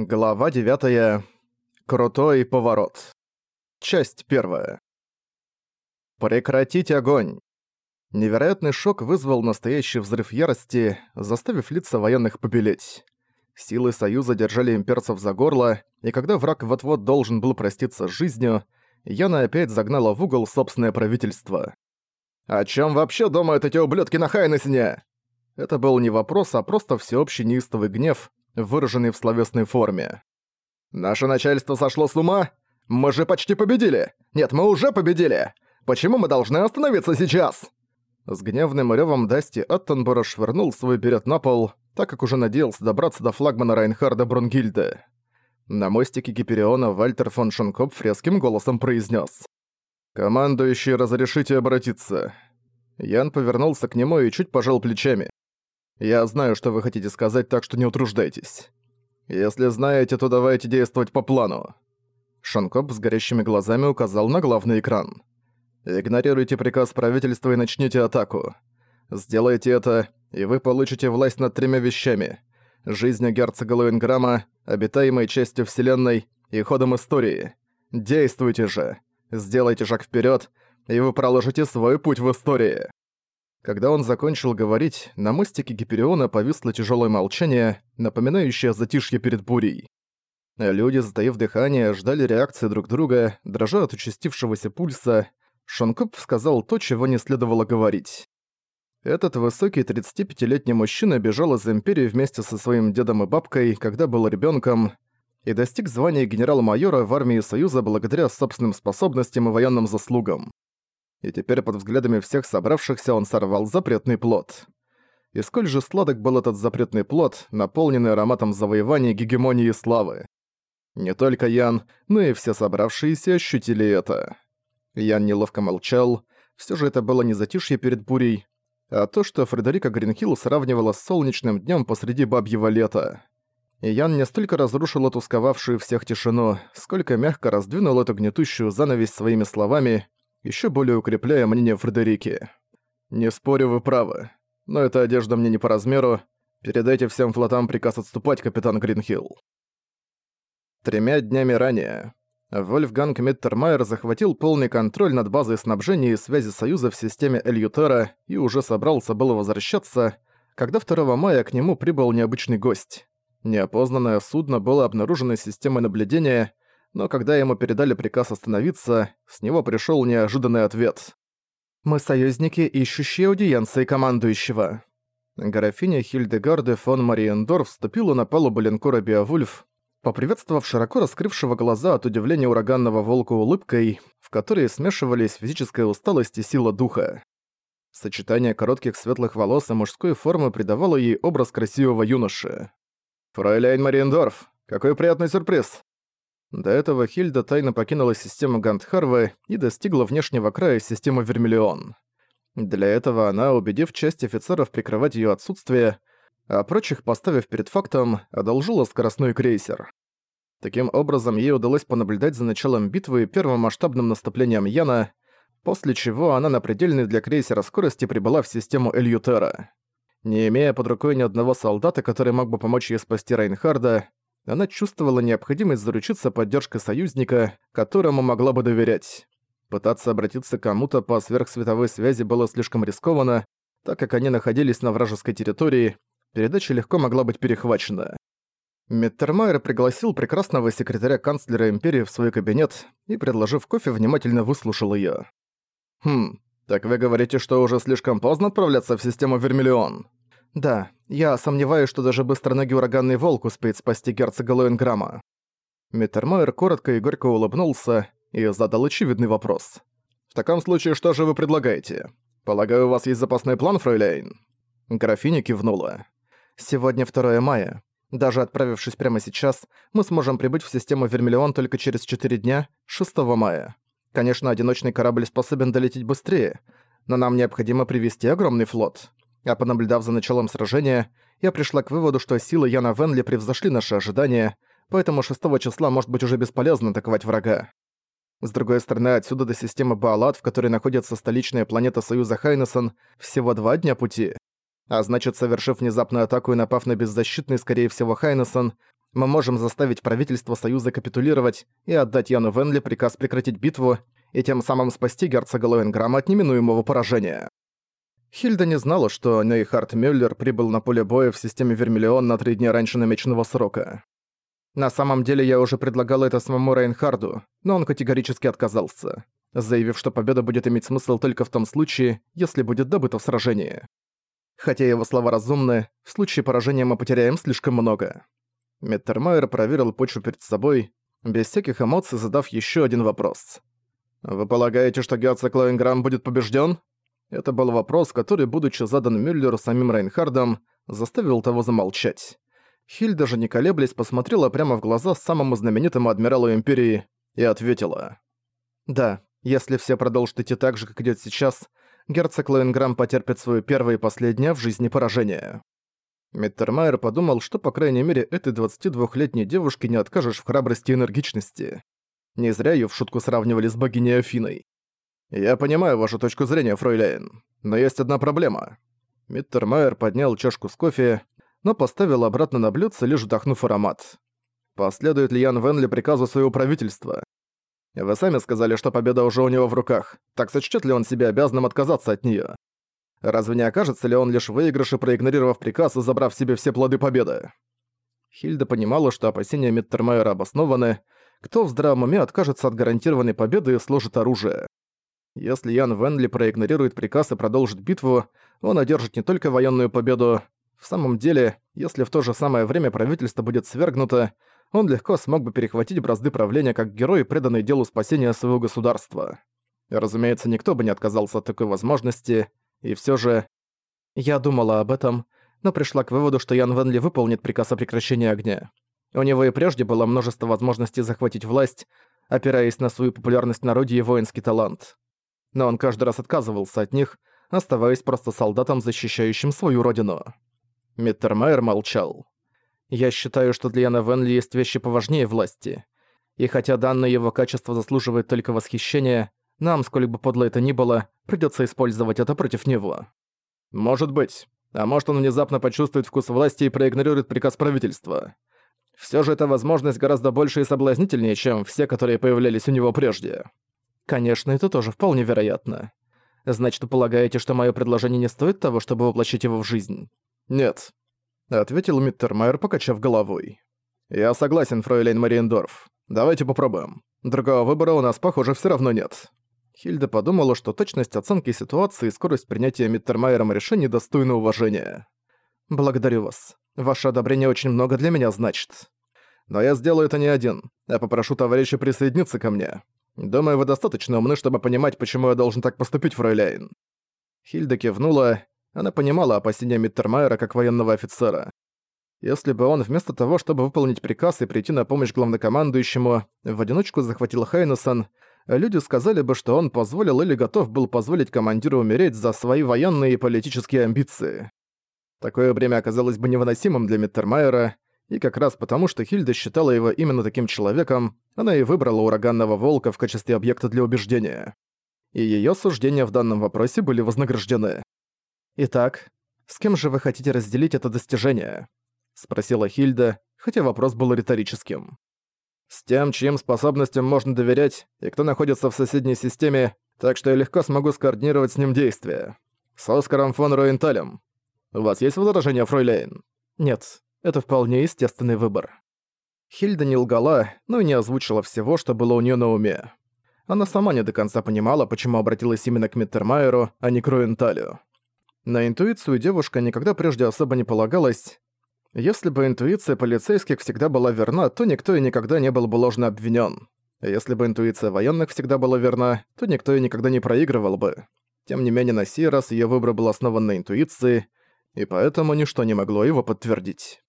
Глава 9. Крутой поворот. Часть 1. Прекратить огонь. Невероятный шок вызвал настоящий взрыв ярости, заставив лица военных побелеть. Силы Союза держали имперцев за горло, и когда враг вот-вот должен был проститься с жизнью, Яна опять загнала в угол собственное правительство. «О чем вообще думают эти ублюдки на Хайнесне?» Это был не вопрос, а просто всеобщий неистовый гнев, выраженный в словесной форме. «Наше начальство сошло с ума? Мы же почти победили! Нет, мы уже победили! Почему мы должны остановиться сейчас?» С гневным рёвом Дасти Аттенбора швырнул свой берет на пол, так как уже надеялся добраться до флагмана Райнхарда Брунгильда. На мостике Гипериона Вальтер фон Шонкоп резким голосом произнес: «Командующий, разрешите обратиться». Ян повернулся к нему и чуть пожал плечами. Я знаю, что вы хотите сказать, так что не утруждайтесь. Если знаете, то давайте действовать по плану». Шанкоп с горящими глазами указал на главный экран. «Игнорируйте приказ правительства и начните атаку. Сделайте это, и вы получите власть над тремя вещами. Жизнью герцога Луинграма, обитаемой частью Вселенной и ходом истории. Действуйте же. Сделайте шаг вперед, и вы проложите свой путь в истории». Когда он закончил говорить, на мостике Гипериона повисло тяжелое молчание, напоминающее затишье перед бурей. Люди, затаив дыхание, ждали реакции друг друга, дрожа от участившегося пульса. Шонкоп сказал то, чего не следовало говорить. Этот высокий 35-летний мужчина бежал из Империи вместе со своим дедом и бабкой, когда был ребенком, и достиг звания генерал-майора в армии Союза благодаря собственным способностям и военным заслугам и теперь под взглядами всех собравшихся он сорвал запретный плод. И сколь же сладок был этот запретный плод, наполненный ароматом завоевания, гегемонии и славы. Не только Ян, но и все собравшиеся ощутили это. Ян неловко молчал, все же это было не затишье перед бурей, а то, что Фредерика Гринхилл сравнивала с солнечным днем посреди бабьего лета. И Ян не столько разрушил эту сковавшую всех тишину, сколько мягко раздвинул эту гнетущую занавесь своими словами, еще более укрепляя мнение Фредерики. «Не спорю, вы правы. Но эта одежда мне не по размеру. Передайте всем флотам приказ отступать, капитан Гринхилл». Тремя днями ранее Вольфганг Миттермайер захватил полный контроль над базой снабжения и связи Союза в системе Эльютера и уже собрался было возвращаться, когда 2 мая к нему прибыл необычный гость. Неопознанное судно было обнаружено системой наблюдения, но когда ему передали приказ остановиться, с него пришёл неожиданный ответ. «Мы союзники, ищущие аудиенции командующего». Графиня Хильдегарде фон Мариендорф вступила на палубу линкора «Беовульф», поприветствовав широко раскрывшего глаза от удивления ураганного волка улыбкой, в которой смешивались физическая усталость и сила духа. Сочетание коротких светлых волос и мужской формы придавало ей образ красивого юноши. «Фройляйн Мариендорф, какой приятный сюрприз!» До этого Хильда тайно покинула систему Гандхарвы и достигла внешнего края системы Вермиллион. Для этого она, убедив часть офицеров прикрывать её отсутствие, а прочих поставив перед фактом, одолжила скоростной крейсер. Таким образом, ей удалось понаблюдать за началом битвы и первым масштабным наступлением Яна, после чего она на предельной для крейсера скорости прибыла в систему Эльютера. Не имея под рукой ни одного солдата, который мог бы помочь ей спасти Райнхарда, она чувствовала необходимость заручиться поддержкой союзника, которому могла бы доверять. Пытаться обратиться к кому-то по сверхсветовой связи было слишком рискованно, так как они находились на вражеской территории, передача легко могла быть перехвачена. Миттермайер пригласил прекрасного секретаря канцлера Империи в свой кабинет и, предложив кофе, внимательно выслушал её. «Хм, так вы говорите, что уже слишком поздно отправляться в систему Вермиллион?» Да, я сомневаюсь, что даже быстроногий ураганный волк успеет спасти герцога Лоенграма. Миттермайер коротко и горько улыбнулся и задал очевидный вопрос. «В таком случае, что же вы предлагаете? Полагаю, у вас есть запасной план, фройляйн?» Графиня кивнула. «Сегодня 2 мая. Даже отправившись прямо сейчас, мы сможем прибыть в систему Вермиллион только через 4 дня, 6 мая. Конечно, одиночный корабль способен долететь быстрее, но нам необходимо привести огромный флот а понаблюдав за началом сражения, я пришла к выводу, что силы Яна Венли превзошли наши ожидания, поэтому 6 числа может быть уже бесполезно атаковать врага. С другой стороны, отсюда до системы Баалат, в которой находится столичная планета Союза Хайнесон, всего два дня пути. А значит, совершив внезапную атаку и напав на беззащитный, скорее всего, Хайнесон, Мы можем заставить правительство Союза капитулировать и отдать Яну Венли приказ прекратить битву и тем самым спасти герцога Лоенграма от неминуемого поражения. Хильда не знала, что Нейхард Мюллер прибыл на поле боя в системе Вермиллион на три дня раньше намеченного срока. На самом деле я уже предлагал это самому Рейнхарду, но он категорически отказался, заявив, что победа будет иметь смысл только в том случае, если будет добыта в сражении. Хотя его слова разумны, в случае поражения мы потеряем слишком много. Меттермайер проверил почву перед собой, без всяких эмоций задав еще один вопрос. «Вы полагаете, что герцог Лоинграм будет побежден? Это был вопрос, который, будучи задан Мюллеру самим Рейнхардом, заставил того замолчать. Хильда же не колеблясь посмотрела прямо в глаза самому знаменитому адмиралу Империи и ответила. «Да, если все продолжат идти так же, как идет сейчас, герцог Лоинграм потерпит свое первое и последнее в жизни поражение». Миттермайер подумал, что, по крайней мере, этой 22-летней девушке не откажешь в храбрости и энергичности. Не зря её в шутку сравнивали с богиней Афиной. «Я понимаю вашу точку зрения, фройляйн, но есть одна проблема». Миттермайер поднял чашку с кофе, но поставил обратно на блюдце, лишь вдохнув аромат. Последует ли Ян Венли приказу своего правительства? Вы сами сказали, что победа уже у него в руках, так сочтет ли он себя обязанным отказаться от нее? Разве не окажется ли он лишь выигрыше, проигнорировав приказ и забрав себе все плоды победы? Хильда понимала, что опасения Миттермайера обоснованы, кто в здравом уме откажется от гарантированной победы и сложит оружие. Если Ян Венли проигнорирует приказ и продолжит битву, он одержит не только военную победу. В самом деле, если в то же самое время правительство будет свергнуто, он легко смог бы перехватить бразды правления как герой, преданный делу спасения своего государства. Разумеется, никто бы не отказался от такой возможности, и все же... Я думала об этом, но пришла к выводу, что Ян Венли выполнит приказ о прекращении огня. У него и прежде было множество возможностей захватить власть, опираясь на свою популярность народе и воинский талант но он каждый раз отказывался от них, оставаясь просто солдатом, защищающим свою родину. Миттермайер молчал. «Я считаю, что для Яна Венли есть вещи поважнее власти. И хотя данное его качество заслуживает только восхищения, нам, сколь бы подло это ни было, придётся использовать это против него. Может быть. А может он внезапно почувствует вкус власти и проигнорирует приказ правительства. Всё же эта возможность гораздо больше и соблазнительнее, чем все, которые появлялись у него прежде. Конечно, это тоже вполне вероятно. Значит, полагаете, что мое предложение не стоит того, чтобы воплощить его в жизнь? Нет. Ответил Миттермайер, покачав головой. Я согласен, фройлейн Мариендорф. Давайте попробуем. Другого выбора у нас, похоже, все равно нет. Хильда подумала, что точность оценки ситуации и скорость принятия Миттермайером решений достойны уважения. «Благодарю вас. Ваше одобрение очень много для меня значит. Но я сделаю это не один, а попрошу товарища присоединиться ко мне. Думаю, вы достаточно умны, чтобы понимать, почему я должен так поступить, фройляйн». Хильда кивнула. Она понимала опасения Миттермайера как военного офицера. Если бы он вместо того, чтобы выполнить приказ и прийти на помощь главнокомандующему, в одиночку захватил Хайнесон, люди сказали бы, что он позволил или готов был позволить командиру умереть за свои военные и политические амбиции. Такое время оказалось бы невыносимым для Миттермайера, и как раз потому, что Хильда считала его именно таким человеком, она и выбрала ураганного волка в качестве объекта для убеждения. И её суждения в данном вопросе были вознаграждены. «Итак, с кем же вы хотите разделить это достижение?» — спросила Хильда, хотя вопрос был риторическим. «С тем, чьим способностям можно доверять, и кто находится в соседней системе, так что я легко смогу скоординировать с ним действия. С Оскаром фон Руенталем. У вас есть возражения, фройляйн?» «Нет, это вполне естественный выбор. Хильда не лгала, но и не озвучила всего, что было у нее на уме. Она сама не до конца понимала, почему обратилась именно к Миттермайеру, а не к Руенталю. На интуицию девушка никогда прежде особо не полагалась. Если бы интуиция полицейских всегда была верна, то никто и никогда не был бы ложно обвинен. Если бы интуиция военных всегда была верна, то никто и никогда не проигрывал бы. Тем не менее, на сей раз ее выбор был основан на интуиции, и поэтому ничто не могло его подтвердить.